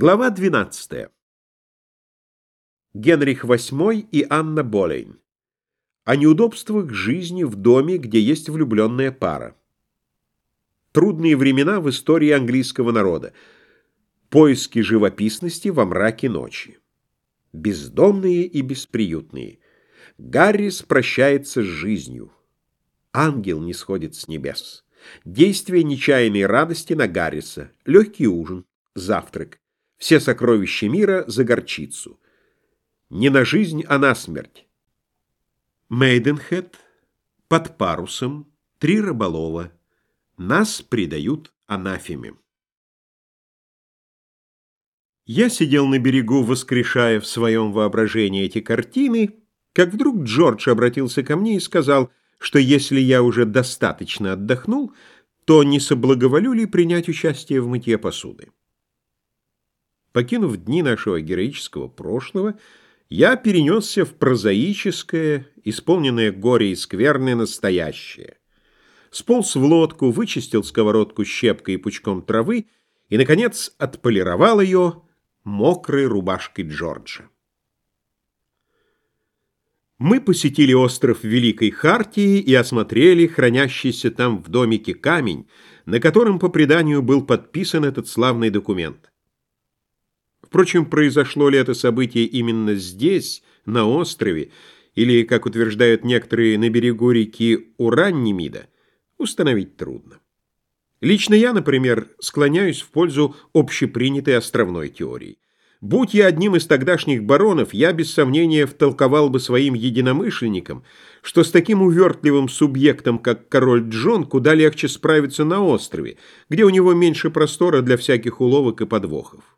Глава 12. Генрих VIII и Анна Болейн. О неудобствах жизни в доме, где есть влюбленная пара. Трудные времена в истории английского народа. Поиски живописности во мраке ночи. Бездомные и бесприютные. Гаррис прощается с жизнью. Ангел не сходит с небес. Действие нечаянной радости на Гарриса. Легкий ужин. Завтрак. Все сокровища мира за горчицу. Не на жизнь, а на смерть. Мейденхед, под парусом, три рыболова. Нас предают анафеме. Я сидел на берегу, воскрешая в своем воображении эти картины, как вдруг Джордж обратился ко мне и сказал, что если я уже достаточно отдохнул, то не соблаговолю ли принять участие в мытье посуды. Покинув дни нашего героического прошлого, я перенесся в прозаическое, исполненное горе и скверное настоящее. Сполз в лодку, вычистил сковородку щепкой и пучком травы и, наконец, отполировал ее мокрой рубашкой Джорджа. Мы посетили остров Великой Хартии и осмотрели хранящийся там в домике камень, на котором, по преданию, был подписан этот славный документ. Впрочем, произошло ли это событие именно здесь, на острове, или, как утверждают некоторые, на берегу реки Ураннемида, установить трудно. Лично я, например, склоняюсь в пользу общепринятой островной теории. Будь я одним из тогдашних баронов, я без сомнения втолковал бы своим единомышленникам, что с таким увертливым субъектом, как король Джон, куда легче справиться на острове, где у него меньше простора для всяких уловок и подвохов.